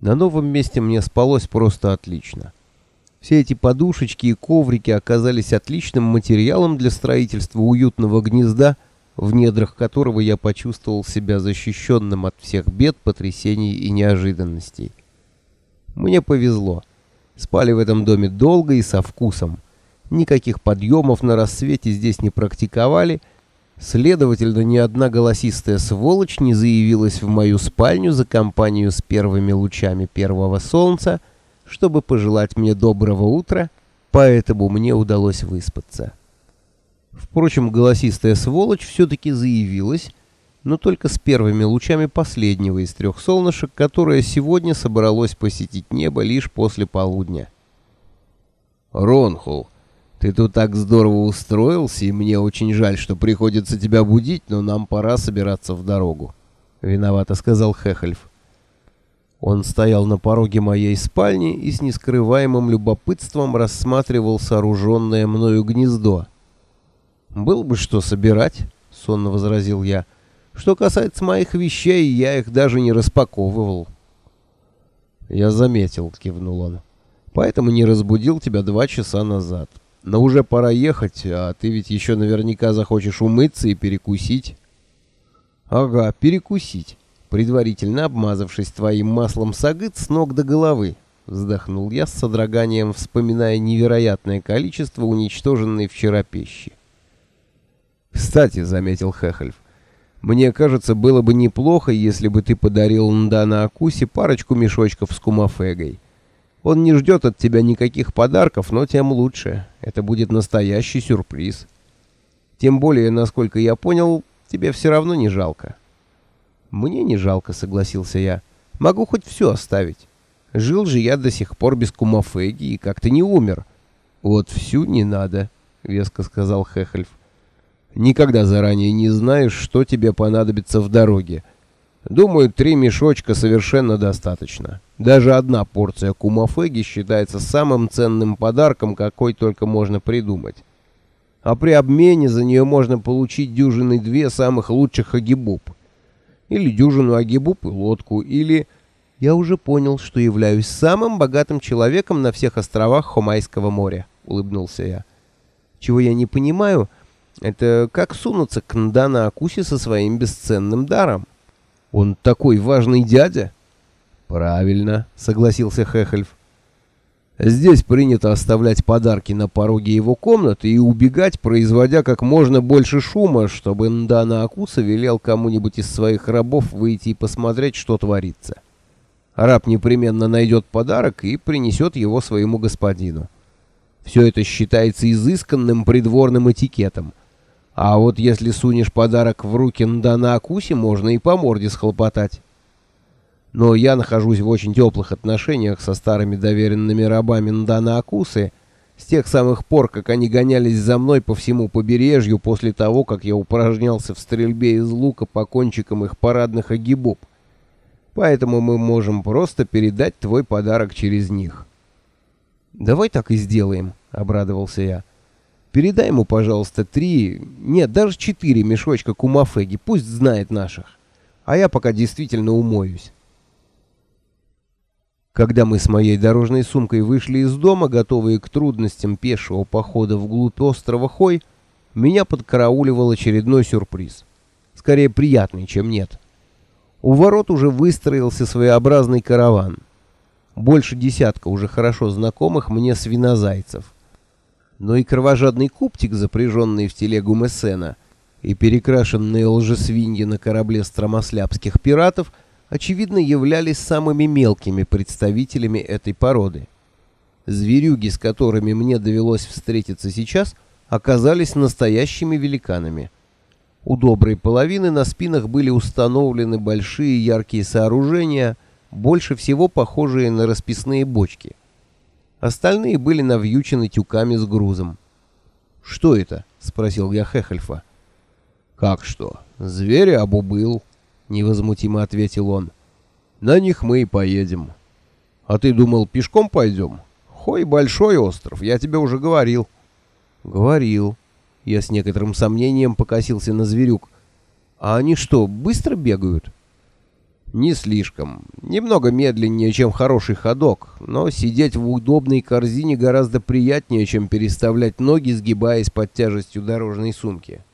На новом месте мне спалось просто отлично. Все эти подушечки и коврики оказались отличным материалом для строительства уютного гнезда, в недрах которого я почувствовал себя защищенным от всех бед, потрясений и неожиданностей. Мне повезло. Спали в этом доме долго и со вкусом. Никаких подъемов на рассвете здесь не практиковали, следовательно, ни одна голосистая сволочь не заявилась в мою спальню за компанию с первыми лучами первого солнца, чтобы пожелать мне доброго утра, поэтому мне удалось выспаться. Впрочем, голосистая сволочь все-таки заявилась, но только с первыми лучами последнего из трех солнышек, которое сегодня собралось посетить небо лишь после полудня. «Ронхул, ты тут так здорово устроился, и мне очень жаль, что приходится тебя будить, но нам пора собираться в дорогу», — виновато сказал Хехельф. Он стоял на пороге моей спальни и с нескрываемым любопытством рассматривал сооруженное мною гнездо. «Было бы что собирать», — сонно возразил я. «Что касается моих вещей, я их даже не распаковывал». «Я заметил», — кивнул он. «Поэтому не разбудил тебя два часа назад. Но уже пора ехать, а ты ведь еще наверняка захочешь умыться и перекусить». «Ага, перекусить» предварительно обмазавшись твоим маслом сагыт с ног до головы. Вздохнул я с содроганием, вспоминая невероятное количество уничтоженной вчера пищи. «Кстати», — заметил Хехельф, — «мне кажется, было бы неплохо, если бы ты подарил Ндана Акусе парочку мешочков с кумафегой. Он не ждет от тебя никаких подарков, но тем лучше. Это будет настоящий сюрприз. Тем более, насколько я понял, тебе все равно не жалко». «Мне не жалко», — согласился я. «Могу хоть все оставить. Жил же я до сих пор без кумафеги и как-то не умер». «Вот всю не надо», — веско сказал Хехельф. «Никогда заранее не знаешь, что тебе понадобится в дороге. Думаю, три мешочка совершенно достаточно. Даже одна порция кумафеги считается самым ценным подарком, какой только можно придумать. А при обмене за нее можно получить дюжины две самых лучших агибуб или дюжину агибуб и лодку, или... Я уже понял, что являюсь самым богатым человеком на всех островах Хомайского моря, улыбнулся я. Чего я не понимаю, это как сунуться к Ндана Акуси со своим бесценным даром. Он такой важный дядя. Правильно, согласился Хехельф. Здесь принято оставлять подарки на пороге его комнаты и убегать, производя как можно больше шума, чтобы Ндана Акуса велел кому-нибудь из своих рабов выйти и посмотреть, что творится. Раб непременно найдет подарок и принесет его своему господину. Все это считается изысканным придворным этикетом. А вот если сунешь подарок в руки Ндана Акусе, можно и по морде схлопотать. Но я нахожусь в очень теплых отношениях со старыми доверенными рабами Ндана Акусы с тех самых пор, как они гонялись за мной по всему побережью после того, как я упражнялся в стрельбе из лука по кончикам их парадных агибуб. Поэтому мы можем просто передать твой подарок через них. «Давай так и сделаем», — обрадовался я. «Передай ему, пожалуйста, три, нет, даже четыре мешочка кумафеги, пусть знает наших. А я пока действительно умоюсь». Когда мы с моей дорожной сумкой вышли из дома, готовые к трудностям пешего похода вглубь острова Хой, меня подкарауливал очередной сюрприз. Скорее приятный, чем нет. У ворот уже выстроился своеобразный караван. Больше десятка уже хорошо знакомых мне свинозайцев. Но и кровожадный куптик, запряженный в телегу Мессена, и перекрашенные лжесвиньи на корабле стромослябских пиратов — очевидно, являлись самыми мелкими представителями этой породы. Зверюги, с которыми мне довелось встретиться сейчас, оказались настоящими великанами. У доброй половины на спинах были установлены большие яркие сооружения, больше всего похожие на расписные бочки. Остальные были навьючены тюками с грузом. «Что это?» — спросил я Хехельфа. «Как что? Зверь обубыл», — невозмутимо ответил он. «На них мы и поедем». «А ты думал, пешком пойдем? Хой большой остров, я тебе уже говорил». «Говорил». Я с некоторым сомнением покосился на зверюк. «А они что, быстро бегают?» Не слишком. Немного медленнее, чем хороший ходок, но сидеть в удобной корзине гораздо приятнее, чем переставлять ноги, сгибаясь под тяжестью дорожной сумки.